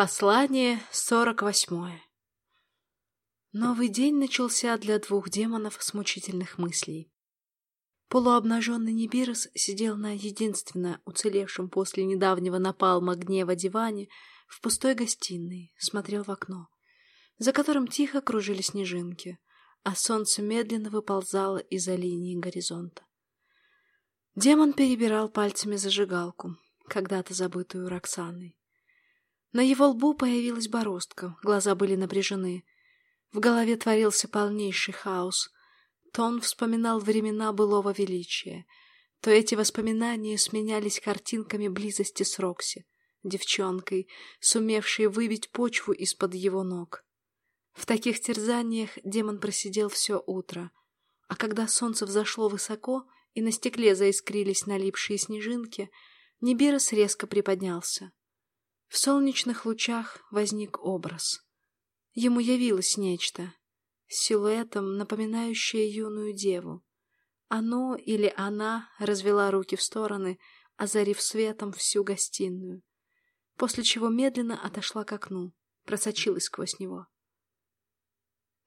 Послание сорок восьмое Новый день начался для двух демонов с мучительных мыслей. Полуобнаженный Нибирос сидел на единственно уцелевшем после недавнего напалма гнева диване в пустой гостиной, смотрел в окно, за которым тихо кружили снежинки, а солнце медленно выползало из-за линии горизонта. Демон перебирал пальцами зажигалку, когда-то забытую Роксаной. На его лбу появилась бороздка, глаза были напряжены. В голове творился полнейший хаос. То он вспоминал времена былого величия, то эти воспоминания сменялись картинками близости с Рокси, девчонкой, сумевшей выбить почву из-под его ног. В таких терзаниях демон просидел все утро, а когда солнце взошло высоко и на стекле заискрились налипшие снежинки, Нибирос резко приподнялся. В солнечных лучах возник образ. Ему явилось нечто, силуэтом напоминающее юную деву. Оно или она развела руки в стороны, озарив светом всю гостиную, после чего медленно отошла к окну, просочилась сквозь него.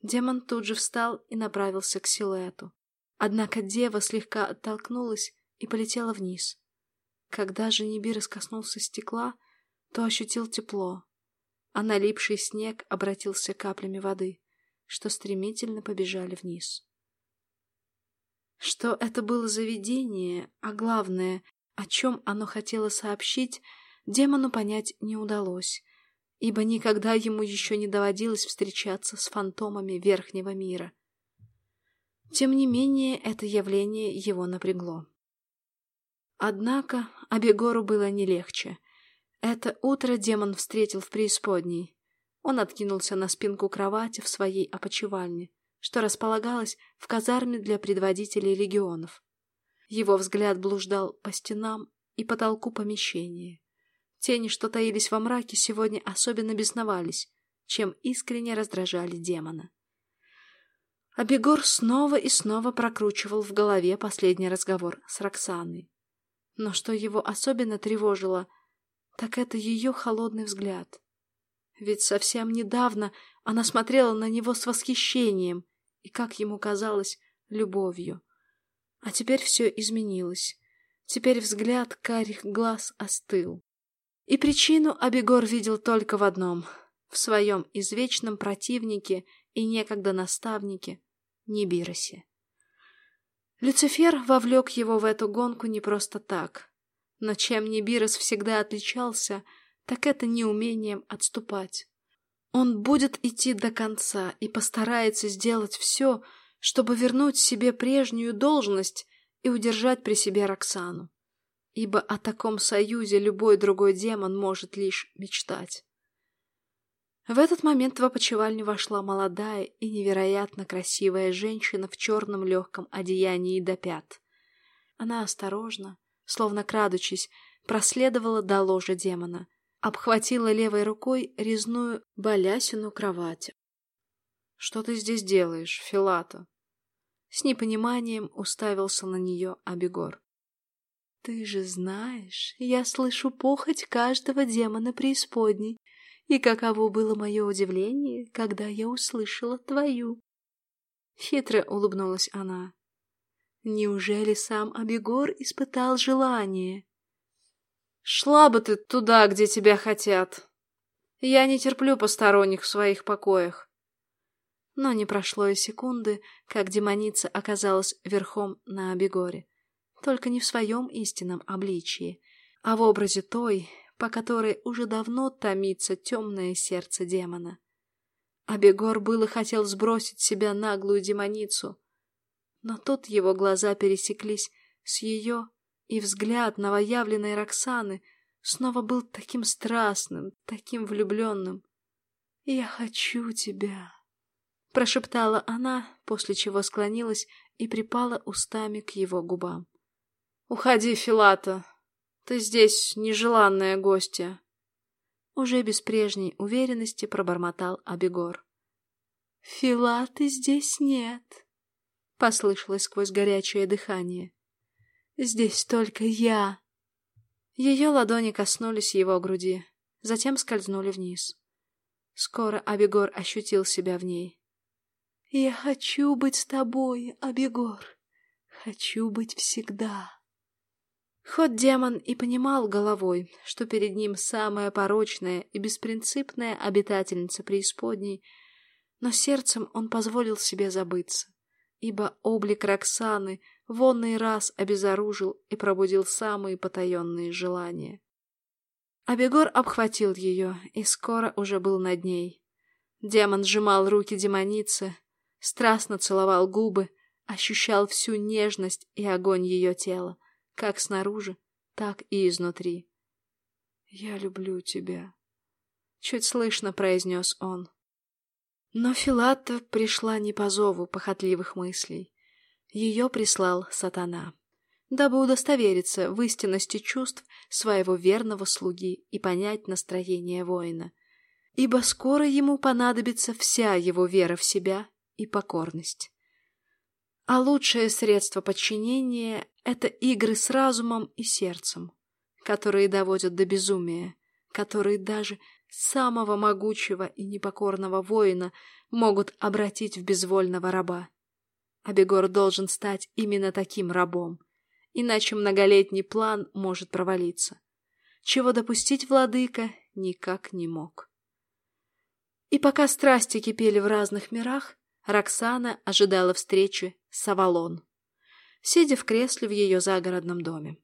Демон тут же встал и направился к силуэту. Однако дева слегка оттолкнулась и полетела вниз. Когда же Нибирос коснулся стекла, то ощутил тепло, а налипший снег обратился каплями воды, что стремительно побежали вниз. Что это было за видение, а главное, о чем оно хотело сообщить, демону понять не удалось, ибо никогда ему еще не доводилось встречаться с фантомами верхнего мира. Тем не менее, это явление его напрягло. Однако Абегору было не легче — это утро демон встретил в преисподней. Он откинулся на спинку кровати в своей опочивальне, что располагалось в казарме для предводителей легионов. Его взгляд блуждал по стенам и потолку помещения. Тени, что таились во мраке, сегодня особенно бесновались, чем искренне раздражали демона. Абегор снова и снова прокручивал в голове последний разговор с Роксаной. Но что его особенно тревожило — так это ее холодный взгляд. Ведь совсем недавно она смотрела на него с восхищением и, как ему казалось, любовью. А теперь все изменилось. Теперь взгляд карих глаз остыл. И причину Абегор видел только в одном — в своем извечном противнике и некогда наставнике Нибиросе. Люцифер вовлек его в эту гонку не просто так — но чем Небирос всегда отличался, так это неумением отступать. Он будет идти до конца и постарается сделать все, чтобы вернуть себе прежнюю должность и удержать при себе Роксану. Ибо о таком союзе любой другой демон может лишь мечтать. В этот момент в опочивальню вошла молодая и невероятно красивая женщина в черном легком одеянии до пят. Она осторожно, словно крадучись, проследовала до ложа демона, обхватила левой рукой резную балясину кровати. — Что ты здесь делаешь, Филата? С непониманием уставился на нее Абегор. — Ты же знаешь, я слышу похоть каждого демона преисподней, и каково было мое удивление, когда я услышала твою. Хитро улыбнулась она. Неужели сам Абегор испытал желание? Шла бы ты туда, где тебя хотят. Я не терплю посторонних в своих покоях. Но не прошло и секунды, как демоница оказалась верхом на Абегоре. Только не в своем истинном обличии, а в образе той, по которой уже давно томится темное сердце демона. Абегор было хотел сбросить себя наглую демоницу, но тут его глаза пересеклись с ее, и взгляд новоявленной Роксаны снова был таким страстным, таким влюбленным. «Я хочу тебя», — прошептала она, после чего склонилась и припала устами к его губам. «Уходи, Филата, ты здесь нежеланная гостья», — уже без прежней уверенности пробормотал Абегор. «Филаты здесь нет», послышалось сквозь горячее дыхание. «Здесь только я!» Ее ладони коснулись его груди. затем скользнули вниз. Скоро Абегор ощутил себя в ней. «Я хочу быть с тобой, Абегор. Хочу быть всегда». Ход демон и понимал головой, что перед ним самая порочная и беспринципная обитательница преисподней, но сердцем он позволил себе забыться, ибо облик Роксаны вонный раз обезоружил и пробудил самые потаенные желания. Абегор обхватил ее и скоро уже был над ней. Демон сжимал руки демоницы, страстно целовал губы, ощущал всю нежность и огонь ее тела, как снаружи, так и изнутри. «Я люблю тебя», — чуть слышно произнес он. Но Филатта пришла не по зову похотливых мыслей. Ее прислал сатана дабы удостовериться в истинности чувств своего верного слуги и понять настроение воина. Ибо скоро ему понадобится вся его вера в себя и покорность. А лучшее средство подчинения — это игры с разумом и сердцем, которые доводят до безумия, которые даже самого могучего и непокорного воина могут обратить в безвольного раба. Абегор должен стать именно таким рабом — иначе многолетний план может провалиться. Чего допустить владыка никак не мог. И пока страсти кипели в разных мирах, Роксана ожидала встречи с Авалон, сидя в кресле в ее загородном доме.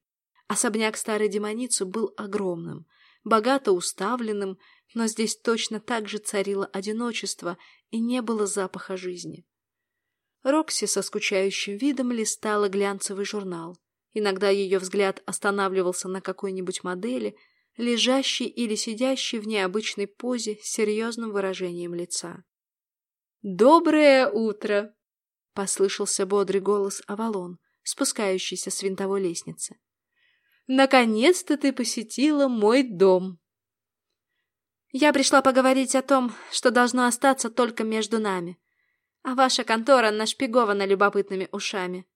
Особняк старой демоницы был огромным, богато уставленным, но здесь точно так же царило одиночество и не было запаха жизни. Рокси со скучающим видом листала глянцевый журнал. Иногда ее взгляд останавливался на какой-нибудь модели, лежащей или сидящей в необычной позе с серьезным выражением лица. «Доброе утро!» — послышался бодрый голос Авалон, спускающийся с винтовой лестницы. «Наконец-то ты посетила мой дом!» «Я пришла поговорить о том, что должно остаться только между нами, а ваша контора нашпигована любопытными ушами»,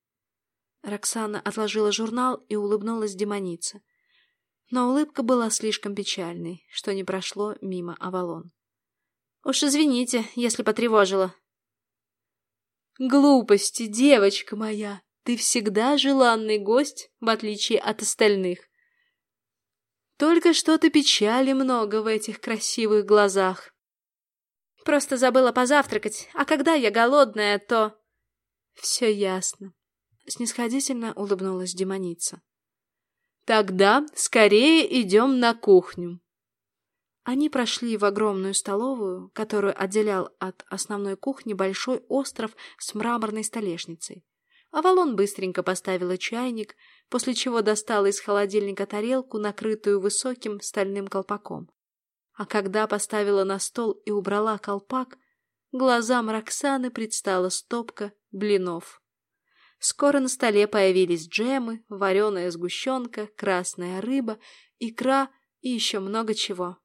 Роксана отложила журнал и улыбнулась демонице. Но улыбка была слишком печальной, что не прошло мимо Авалон. «Уж извините, если потревожила». «Глупости, девочка моя! Ты всегда желанный гость, в отличие от остальных. Только что-то печали много в этих красивых глазах. Просто забыла позавтракать, а когда я голодная, то...» «Все ясно. Снисходительно улыбнулась демоница. «Тогда скорее идем на кухню». Они прошли в огромную столовую, которую отделял от основной кухни большой остров с мраморной столешницей. Авалон быстренько поставила чайник, после чего достала из холодильника тарелку, накрытую высоким стальным колпаком. А когда поставила на стол и убрала колпак, глазам Роксаны предстала стопка блинов. Скоро на столе появились джемы, вареная сгущенка, красная рыба, икра и еще много чего.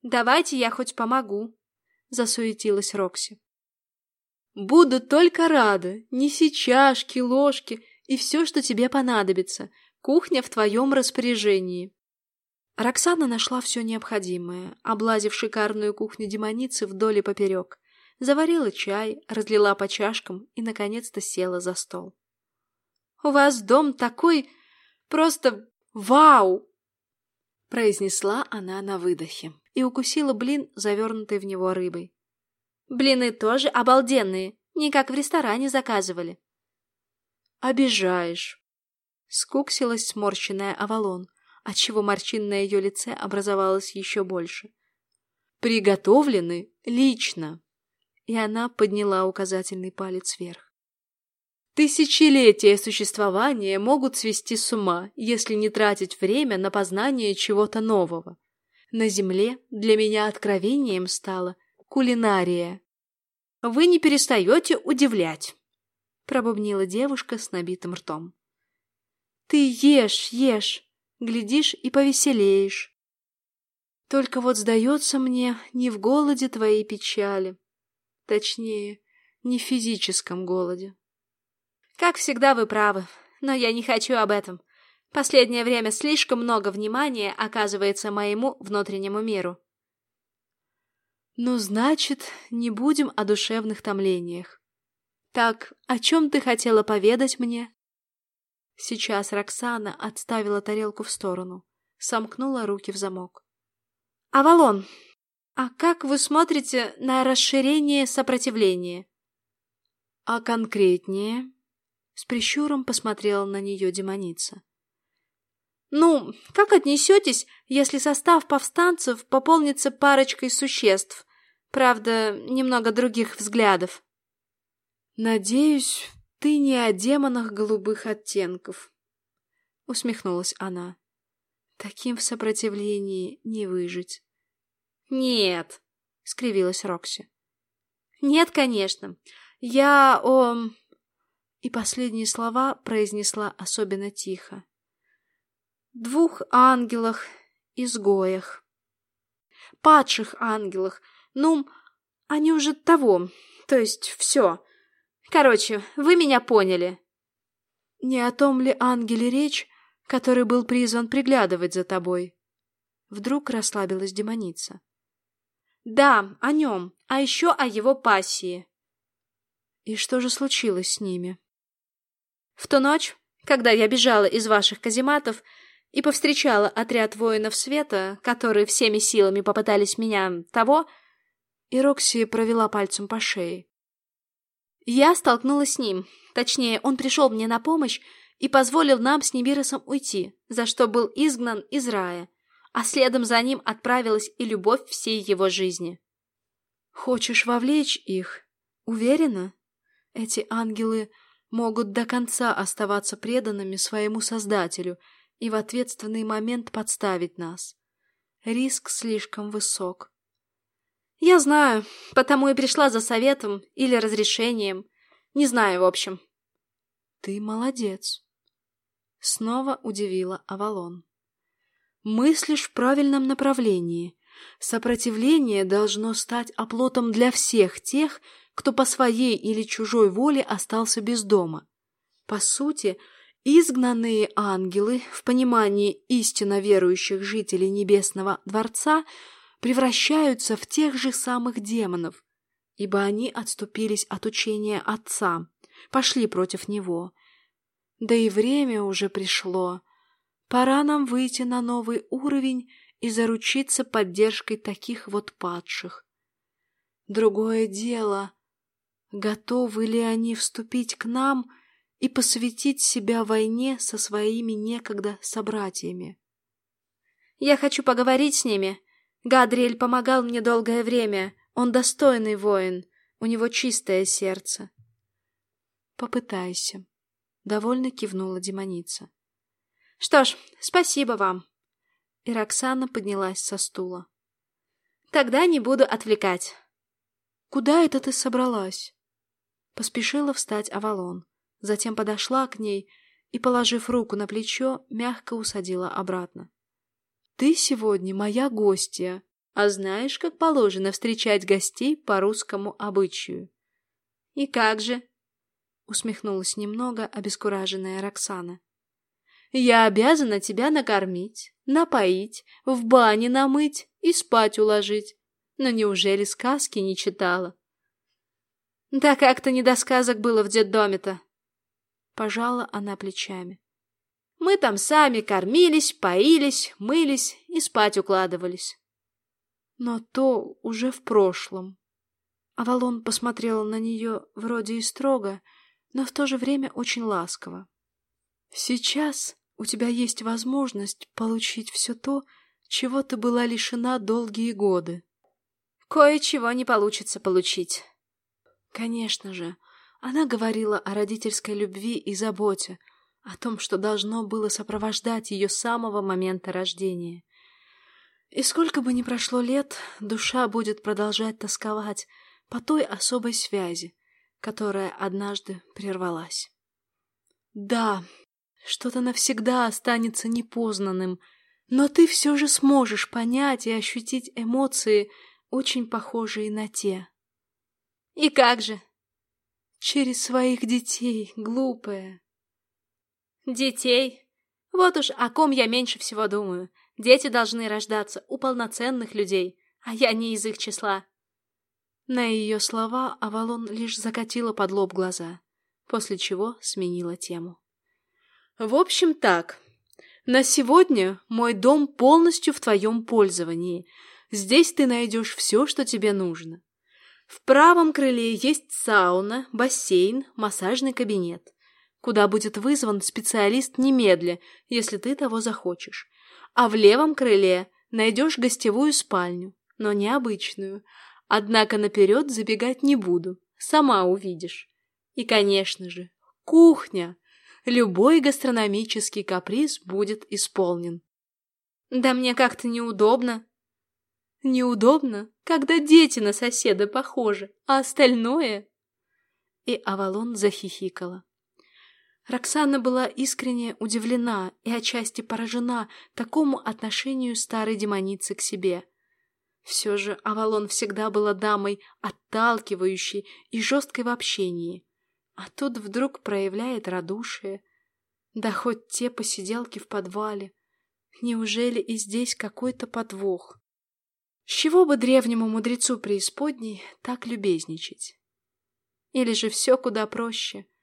«Давайте я хоть помогу», — засуетилась Рокси. «Буду только рада. Неси чашки, ложки и все, что тебе понадобится. Кухня в твоем распоряжении». Роксана нашла все необходимое, облазив шикарную кухню демоницы вдоль и поперек заварила чай, разлила по чашкам и, наконец-то, села за стол. «У вас дом такой... просто вау!» произнесла она на выдохе и укусила блин, завернутый в него рыбой. «Блины тоже обалденные, не как в ресторане заказывали». «Обижаешь!» Скуксилась сморщенная Авалон, отчего морщин на ее лице образовалось еще больше. «Приготовлены лично!» и она подняла указательный палец вверх. Тысячелетия существования могут свести с ума, если не тратить время на познание чего-то нового. На Земле для меня откровением стала кулинария. «Вы не перестаете удивлять», — пробубнила девушка с набитым ртом. «Ты ешь, ешь, глядишь и повеселеешь. Только вот сдается мне не в голоде твоей печали, Точнее, не в физическом голоде. Как всегда, вы правы, но я не хочу об этом. Последнее время слишком много внимания оказывается моему внутреннему миру. Ну, значит, не будем о душевных томлениях. Так, о чем ты хотела поведать мне? Сейчас Роксана отставила тарелку в сторону, сомкнула руки в замок. «Авалон, а как вы смотрите на расширение сопротивления?» «А конкретнее?» С прищуром посмотрела на нее демоница. «Ну, как отнесетесь, если состав повстанцев пополнится парочкой существ? Правда, немного других взглядов». «Надеюсь, ты не о демонах голубых оттенков», — усмехнулась она. «Таким в сопротивлении не выжить». «Нет», — скривилась Рокси. «Нет, конечно. Я о...» И последние слова произнесла особенно тихо. «Двух ангелах, изгоях. Падших ангелах. Ну, они уже того, то есть все. Короче, вы меня поняли». «Не о том ли ангеле речь, который был призван приглядывать за тобой?» Вдруг расслабилась демоница. «Да, о нем, а еще о его пассии». «И что же случилось с ними?» «В ту ночь, когда я бежала из ваших казематов и повстречала отряд воинов света, которые всеми силами попытались меня того...» И Рокси провела пальцем по шее. Я столкнулась с ним. Точнее, он пришел мне на помощь и позволил нам с Нибиросом уйти, за что был изгнан из рая, а следом за ним отправилась и любовь всей его жизни. Хочешь вовлечь их? Уверена? Эти ангелы могут до конца оставаться преданными своему Создателю и в ответственный момент подставить нас. Риск слишком высок. Я знаю, потому и пришла за советом или разрешением. Не знаю, в общем. Ты молодец. Снова удивила Авалон. Мыслишь в правильном направлении. Сопротивление должно стать оплотом для всех тех, кто по своей или чужой воле остался без дома. По сути, изгнанные ангелы, в понимании истинно верующих жителей Небесного Дворца, превращаются в тех же самых демонов, ибо они отступились от учения Отца, пошли против него. Да и время уже пришло. Пора нам выйти на новый уровень и заручиться поддержкой таких вот падших. Другое дело, готовы ли они вступить к нам и посвятить себя войне со своими некогда собратьями. «Я хочу поговорить с ними», Гадриэль помогал мне долгое время. Он достойный воин. У него чистое сердце. Попытайся. Довольно кивнула демоница. Что ж, спасибо вам. И Роксана поднялась со стула. Тогда не буду отвлекать. Куда это ты собралась? Поспешила встать Авалон. Затем подошла к ней и, положив руку на плечо, мягко усадила обратно. Ты сегодня моя гостья, а знаешь, как положено встречать гостей по русскому обычаю. И как же? Усмехнулась немного обескураженная Роксана. Я обязана тебя накормить, напоить, в бане намыть и спать уложить. Но неужели сказки не читала? Да как-то не до сказок было в детдоме-то. Пожала она плечами. Мы там сами кормились, поились, мылись и спать укладывались. Но то уже в прошлом. Авалон посмотрела на нее вроде и строго, но в то же время очень ласково. Сейчас у тебя есть возможность получить все то, чего ты была лишена долгие годы. Кое-чего не получится получить. Конечно же, она говорила о родительской любви и заботе, о том, что должно было сопровождать ее с самого момента рождения. И сколько бы ни прошло лет, душа будет продолжать тосковать по той особой связи, которая однажды прервалась. Да, что-то навсегда останется непознанным, но ты все же сможешь понять и ощутить эмоции, очень похожие на те. И как же? Через своих детей, глупая. Детей? Вот уж о ком я меньше всего думаю. Дети должны рождаться у полноценных людей, а я не из их числа. На ее слова Авалон лишь закатила под лоб глаза, после чего сменила тему. В общем так, на сегодня мой дом полностью в твоем пользовании. Здесь ты найдешь все, что тебе нужно. В правом крыле есть сауна, бассейн, массажный кабинет куда будет вызван специалист немедля, если ты того захочешь. А в левом крыле найдешь гостевую спальню, но необычную. Однако наперед забегать не буду, сама увидишь. И, конечно же, кухня. Любой гастрономический каприз будет исполнен. Да мне как-то неудобно. Неудобно, когда дети на соседа похожи, а остальное... И Авалон захихикала. Роксана была искренне удивлена и отчасти поражена такому отношению старой демоницы к себе. Все же Авалон всегда была дамой отталкивающей и жесткой в общении, а тут вдруг проявляет радушие. Да хоть те посиделки в подвале. Неужели и здесь какой-то подвох? С чего бы древнему мудрецу преисподней так любезничать? Или же все куда проще —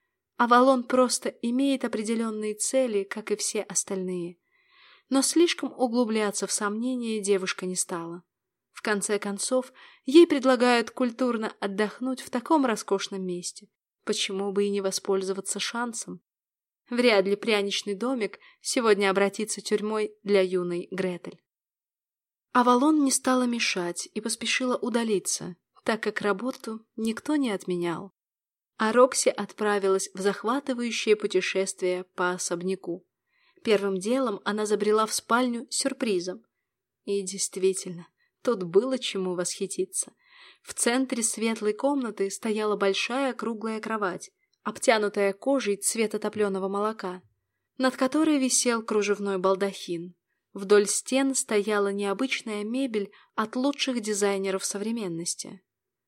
Авалон просто имеет определенные цели, как и все остальные. Но слишком углубляться в сомнения девушка не стала. В конце концов, ей предлагают культурно отдохнуть в таком роскошном месте. Почему бы и не воспользоваться шансом? Вряд ли пряничный домик сегодня обратится тюрьмой для юной Гретель. Авалон не стала мешать и поспешила удалиться, так как работу никто не отменял а Рокси отправилась в захватывающее путешествие по особняку. Первым делом она забрела в спальню сюрпризом. И действительно, тут было чему восхититься. В центре светлой комнаты стояла большая круглая кровать, обтянутая кожей цвета топленого молока, над которой висел кружевной балдахин. Вдоль стен стояла необычная мебель от лучших дизайнеров современности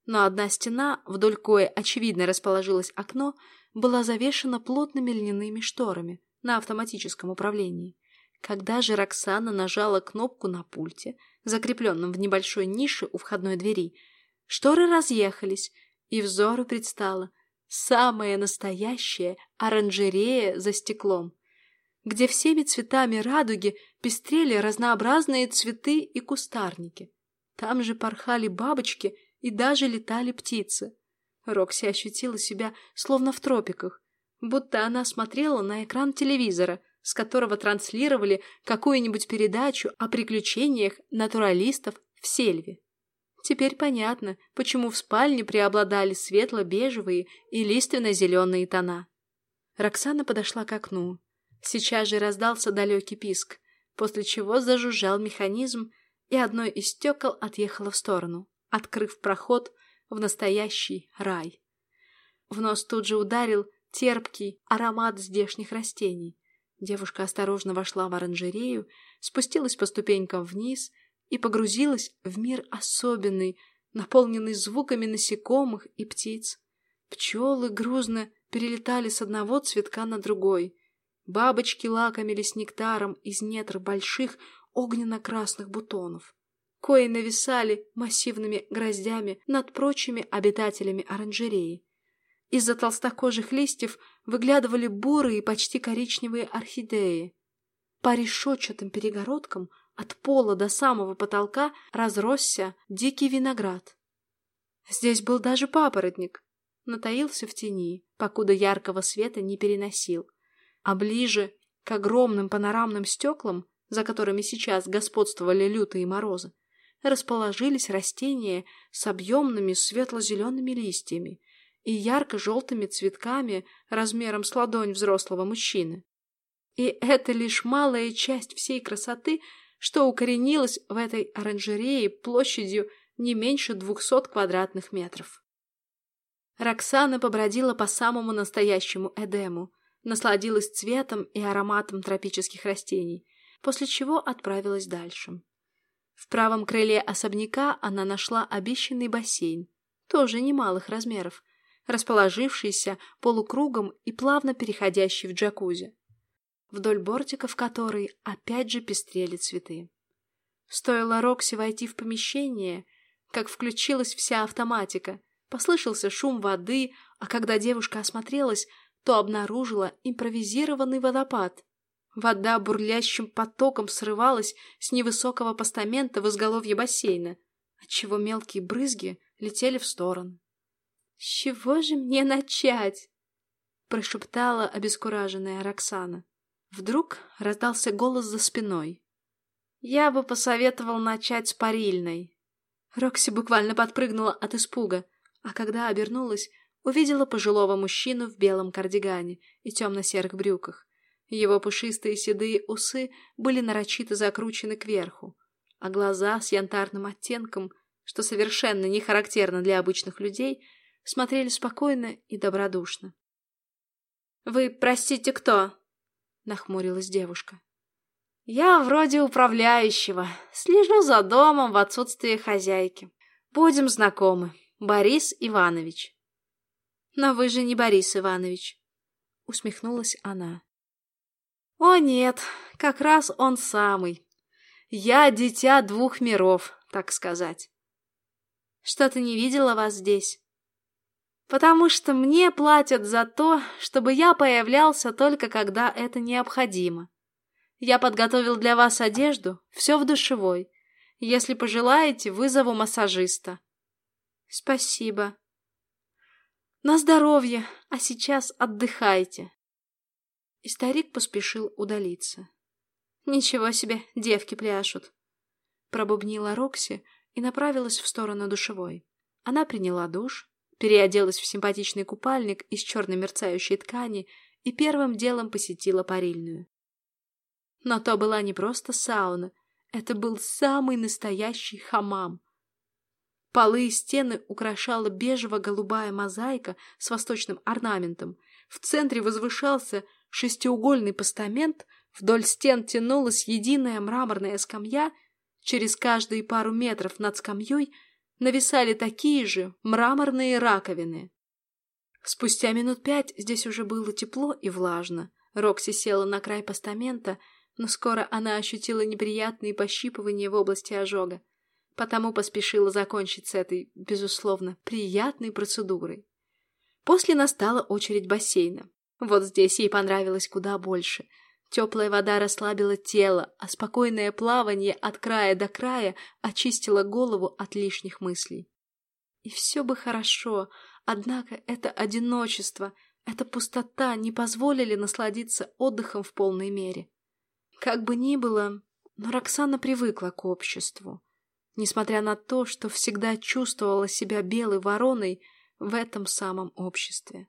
но одна стена, вдоль кое очевидно расположилось окно, была завешена плотными льняными шторами на автоматическом управлении. Когда же Роксана нажала кнопку на пульте, закрепленном в небольшой нише у входной двери, шторы разъехались, и взору предстала самая настоящая оранжерея за стеклом, где всеми цветами радуги пестрели разнообразные цветы и кустарники. Там же порхали бабочки и даже летали птицы. Рокси ощутила себя словно в тропиках, будто она смотрела на экран телевизора, с которого транслировали какую-нибудь передачу о приключениях натуралистов в сельве. Теперь понятно, почему в спальне преобладали светло-бежевые и лиственно-зеленые тона. Роксана подошла к окну. Сейчас же раздался далекий писк, после чего зажужжал механизм, и одно из стекол отъехало в сторону открыв проход в настоящий рай. В нос тут же ударил терпкий аромат здешних растений. Девушка осторожно вошла в оранжерею, спустилась по ступенькам вниз и погрузилась в мир особенный, наполненный звуками насекомых и птиц. Пчелы грузно перелетали с одного цветка на другой. Бабочки лакомились нектаром из недр больших огненно-красных бутонов кои нависали массивными гроздями над прочими обитателями оранжереи. Из-за толстокожих листьев выглядывали бурые, почти коричневые орхидеи. По решетчатым перегородкам от пола до самого потолка разросся дикий виноград. Здесь был даже папоротник, натаился в тени, покуда яркого света не переносил. А ближе к огромным панорамным стеклам, за которыми сейчас господствовали лютые морозы, расположились растения с объемными светло-зелеными листьями и ярко-желтыми цветками размером с ладонь взрослого мужчины. И это лишь малая часть всей красоты, что укоренилась в этой оранжерее площадью не меньше двухсот квадратных метров. Роксана побродила по самому настоящему Эдему, насладилась цветом и ароматом тропических растений, после чего отправилась дальше. В правом крыле особняка она нашла обещанный бассейн, тоже немалых размеров, расположившийся полукругом и плавно переходящий в джакузи. вдоль бортиков которой опять же пестрели цветы. Стоило Рокси войти в помещение, как включилась вся автоматика, послышался шум воды, а когда девушка осмотрелась, то обнаружила импровизированный водопад. Вода бурлящим потоком срывалась с невысокого постамента в изголовье бассейна, отчего мелкие брызги летели в сторону. «С чего же мне начать?» — прошептала обескураженная Роксана. Вдруг раздался голос за спиной. «Я бы посоветовал начать с парильной». Рокси буквально подпрыгнула от испуга, а когда обернулась, увидела пожилого мужчину в белом кардигане и темно-серых брюках. Его пушистые седые усы были нарочито закручены кверху, а глаза с янтарным оттенком, что совершенно не характерно для обычных людей, смотрели спокойно и добродушно. «Вы, простите, кто?» — нахмурилась девушка. «Я вроде управляющего, слежу за домом в отсутствие хозяйки. Будем знакомы, Борис Иванович». «Но вы же не Борис Иванович», — усмехнулась она. «О нет, как раз он самый. Я дитя двух миров, так сказать». «Что-то не видела вас здесь?» потому что мне платят за то, чтобы я появлялся только когда это необходимо. Я подготовил для вас одежду, все в душевой. Если пожелаете, вызову массажиста. Спасибо. На здоровье, а сейчас отдыхайте. И старик поспешил удалиться. Ничего себе, девки пляшут. Пробубнила Рокси и направилась в сторону душевой. Она приняла душ, переоделась в симпатичный купальник из черной мерцающей ткани и первым делом посетила парильную. Но то была не просто сауна, это был самый настоящий хамам. Полы и стены украшала бежево-голубая мозаика с восточным орнаментом. В центре возвышался шестиугольный постамент, вдоль стен тянулась единая мраморная скамья, через каждые пару метров над скамьей нависали такие же мраморные раковины. Спустя минут пять здесь уже было тепло и влажно. Рокси села на край постамента, но скоро она ощутила неприятные пощипывания в области ожога, потому поспешила закончить с этой, безусловно, приятной процедурой. После настала очередь бассейна. Вот здесь ей понравилось куда больше — Теплая вода расслабила тело, а спокойное плавание от края до края очистило голову от лишних мыслей. И все бы хорошо, однако это одиночество, эта пустота не позволили насладиться отдыхом в полной мере. Как бы ни было, но Роксана привыкла к обществу. Несмотря на то, что всегда чувствовала себя белой вороной в этом самом обществе.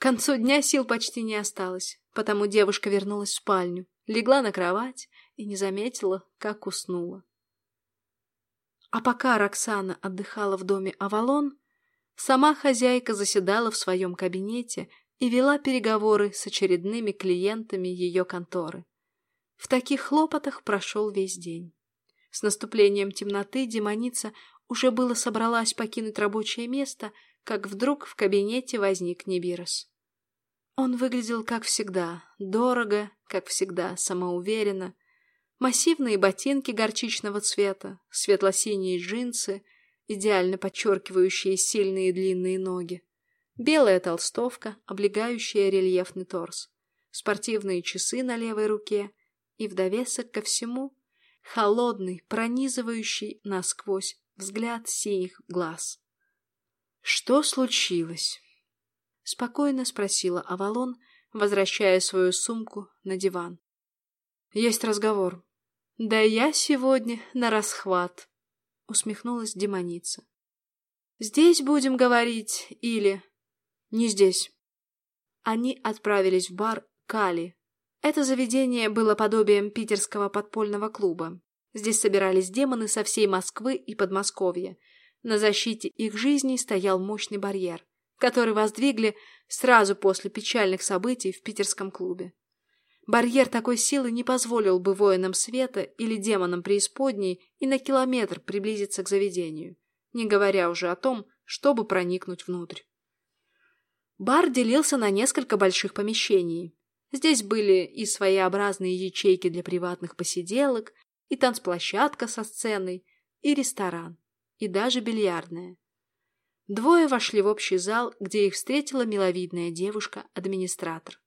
К концу дня сил почти не осталось, потому девушка вернулась в спальню, легла на кровать и не заметила, как уснула. А пока Роксана отдыхала в доме Авалон, сама хозяйка заседала в своем кабинете и вела переговоры с очередными клиентами ее конторы. В таких хлопотах прошел весь день. С наступлением темноты демоница уже было собралась покинуть рабочее место, как вдруг в кабинете возник Небирос. Он выглядел как всегда, дорого, как всегда, самоуверенно. Массивные ботинки горчичного цвета, светло-синие джинсы, идеально подчеркивающие сильные длинные ноги. Белая толстовка, облегающая рельефный торс. Спортивные часы на левой руке. И в довесок ко всему холодный, пронизывающий насквозь взгляд синих глаз. Что случилось? — спокойно спросила Авалон, возвращая свою сумку на диван. «Есть разговор». «Да я сегодня на расхват», — усмехнулась демоница. «Здесь будем говорить или...» «Не здесь». Они отправились в бар «Кали». Это заведение было подобием питерского подпольного клуба. Здесь собирались демоны со всей Москвы и Подмосковья. На защите их жизней стоял мощный барьер который воздвигли сразу после печальных событий в питерском клубе. Барьер такой силы не позволил бы воинам света или демонам преисподней и на километр приблизиться к заведению, не говоря уже о том, чтобы проникнуть внутрь. Бар делился на несколько больших помещений. Здесь были и своеобразные ячейки для приватных посиделок, и танцплощадка со сценой, и ресторан, и даже бильярдная. Двое вошли в общий зал, где их встретила миловидная девушка-администратор.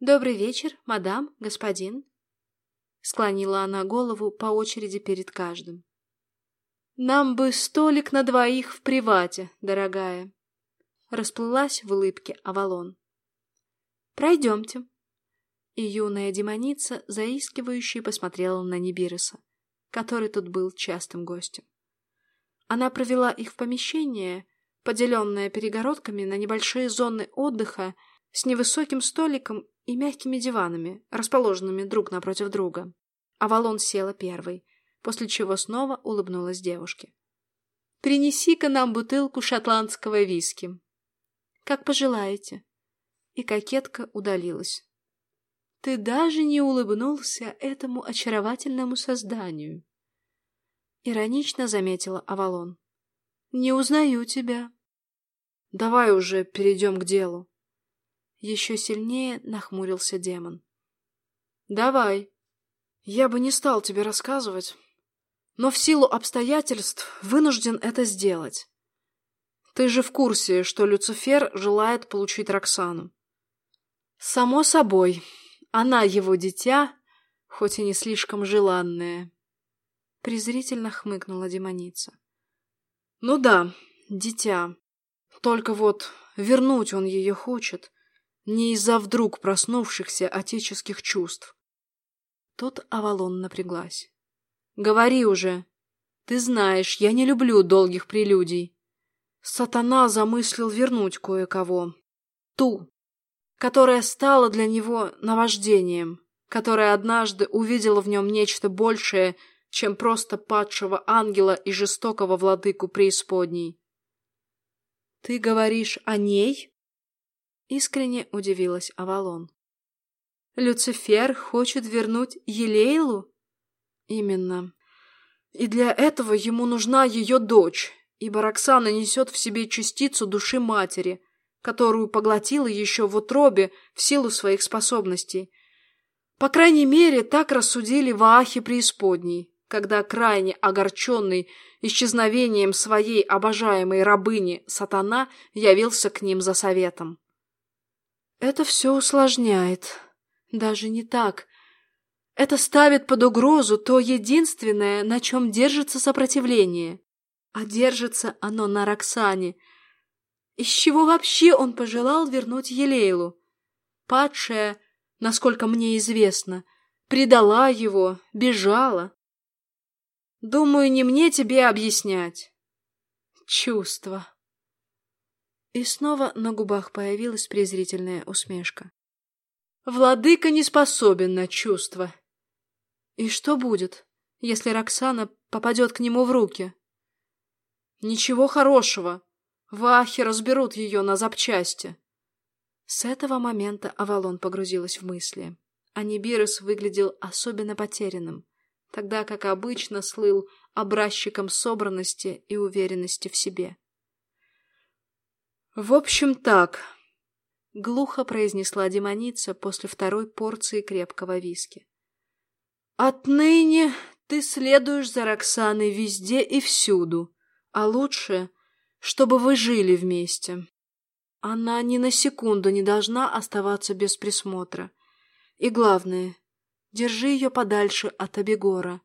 «Добрый вечер, мадам, господин», — склонила она голову по очереди перед каждым. «Нам бы столик на двоих в привате, дорогая», — расплылась в улыбке Авалон. «Пройдемте», и юная демоница заискивающе посмотрела на Нибируса, который тут был частым гостем. Она провела их в помещение, поделенное перегородками на небольшие зоны отдыха с невысоким столиком и мягкими диванами, расположенными друг напротив друга. Авалон села первой, после чего снова улыбнулась девушке. «Принеси-ка нам бутылку шотландского виски». «Как пожелаете». И кокетка удалилась. Ты даже не улыбнулся этому очаровательному созданию. Иронично заметила Авалон. Не узнаю тебя. Давай уже перейдем к делу. Еще сильнее нахмурился демон. Давай. Я бы не стал тебе рассказывать, но в силу обстоятельств вынужден это сделать. Ты же в курсе, что Люцифер желает получить Роксану. Само собой, она его дитя, хоть и не слишком желанное. Презрительно хмыкнула демоница. Ну да, дитя. Только вот вернуть он ее хочет, не из-за вдруг проснувшихся отеческих чувств. Тут Авалон напряглась. «Говори уже. Ты знаешь, я не люблю долгих прелюдий. Сатана замыслил вернуть кое-кого. Ту, которая стала для него наваждением, которая однажды увидела в нем нечто большее, чем просто падшего ангела и жестокого владыку преисподней. «Ты говоришь о ней?» Искренне удивилась Авалон. «Люцифер хочет вернуть Елейлу?» «Именно. И для этого ему нужна ее дочь, ибо Роксана несет в себе частицу души матери, которую поглотила еще в утробе в силу своих способностей. По крайней мере, так рассудили в Аахе преисподней, когда крайне огорченный исчезновением своей обожаемой рабыни сатана явился к ним за советом. Это все усложняет. Даже не так. Это ставит под угрозу то единственное, на чем держится сопротивление. А держится оно на Роксане — из чего вообще он пожелал вернуть Елейлу? Падшая, насколько мне известно, предала его, бежала. Думаю, не мне тебе объяснять. Чувство. И снова на губах появилась презрительная усмешка. Владыка не способен на чувства. И что будет, если Роксана попадет к нему в руки? Ничего хорошего. Вахи разберут ее на запчасти. С этого момента Авалон погрузилась в мысли. А Нибирос выглядел особенно потерянным, тогда как обычно слыл образчиком собранности и уверенности в себе. «В общем, так», — глухо произнесла демоница после второй порции крепкого виски. «Отныне ты следуешь за Роксаной везде и всюду, а лучше чтобы вы жили вместе. Она ни на секунду не должна оставаться без присмотра. И главное, держи ее подальше от Абегора.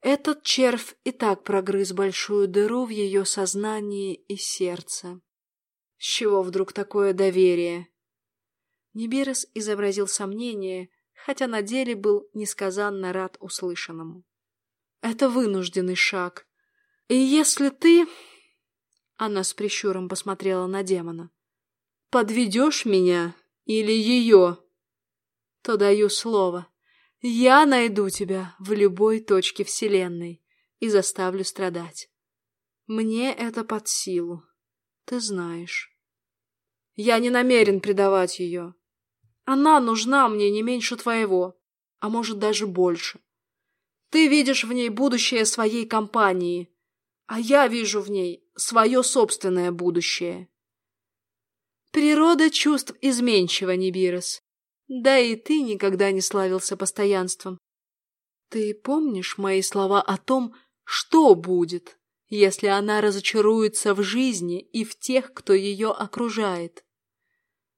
Этот червь и так прогрыз большую дыру в ее сознании и сердце. С чего вдруг такое доверие? Нибирос изобразил сомнение, хотя на деле был несказанно рад услышанному. Это вынужденный шаг. И если ты она с прищуром посмотрела на демона. «Подведешь меня или ее?» «То даю слово. Я найду тебя в любой точке Вселенной и заставлю страдать. Мне это под силу. Ты знаешь. Я не намерен предавать ее. Она нужна мне не меньше твоего, а может даже больше. Ты видишь в ней будущее своей компании, а я вижу в ней свое собственное будущее. Природа чувств изменчива, Нибирос. Да и ты никогда не славился постоянством. Ты помнишь мои слова о том, что будет, если она разочаруется в жизни и в тех, кто ее окружает?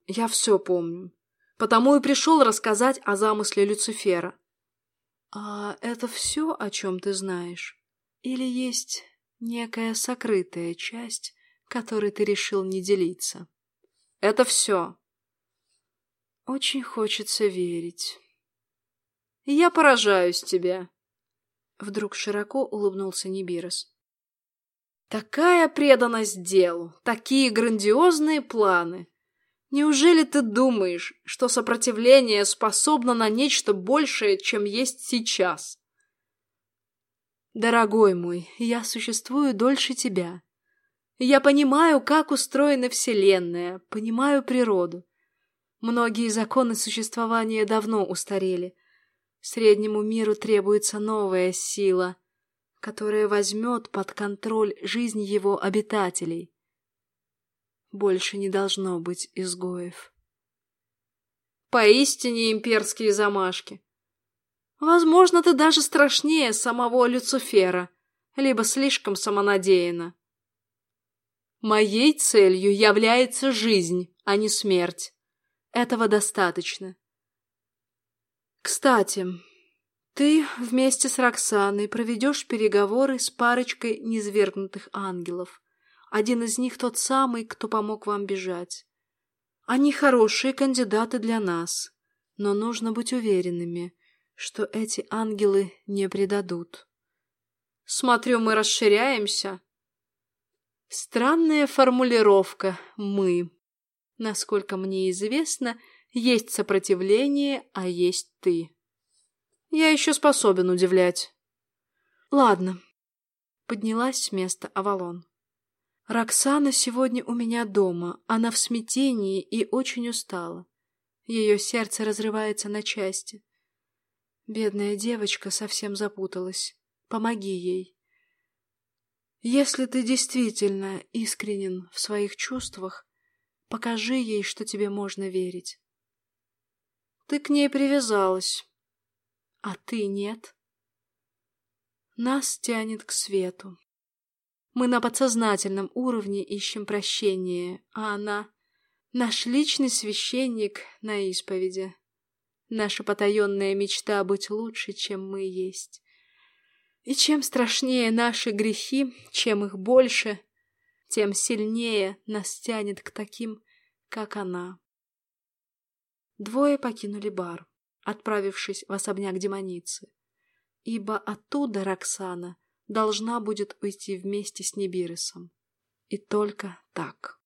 Я все помню, потому и пришел рассказать о замысле Люцифера. А это все, о чем ты знаешь? Или есть некая сокрытая часть, которой ты решил не делиться? Это все. Очень хочется верить. Я поражаюсь тебе. Вдруг широко улыбнулся Нибирос. Такая преданность делу, такие грандиозные планы. Неужели ты думаешь, что сопротивление способно на нечто большее, чем есть сейчас? Дорогой мой, я существую дольше тебя. Я понимаю, как устроена Вселенная, понимаю природу. Многие законы существования давно устарели. Среднему миру требуется новая сила, которая возьмет под контроль жизнь его обитателей. Больше не должно быть изгоев. Поистине имперские замашки. Возможно, ты даже страшнее самого Люцифера, либо слишком самонадеянна. Моей целью является жизнь, а не смерть. Этого достаточно. Кстати, ты вместе с Роксаной проведешь переговоры с парочкой низвергнутых ангелов. Один из них тот самый, кто помог вам бежать. Они хорошие кандидаты для нас, но нужно быть уверенными, что эти ангелы не предадут. Смотрю, мы расширяемся. Странная формулировка «мы». Насколько мне известно, есть сопротивление, а есть ты. Я еще способен удивлять. Ладно. Поднялась с места Авалон. Роксана сегодня у меня дома. Она в смятении и очень устала. Ее сердце разрывается на части. Бедная девочка совсем запуталась. Помоги ей. Если ты действительно искренен в своих чувствах, Покажи ей, что тебе можно верить. Ты к ней привязалась, а ты нет. Нас тянет к свету. Мы на подсознательном уровне ищем прощения, а она — наш личный священник на исповеди. Наша потаенная мечта быть лучше, чем мы есть. И чем страшнее наши грехи, чем их больше, тем сильнее нас тянет к таким, как она. Двое покинули бар, отправившись в особняк демоницы, ибо оттуда Роксана должна будет уйти вместе с Небирисом. И только так.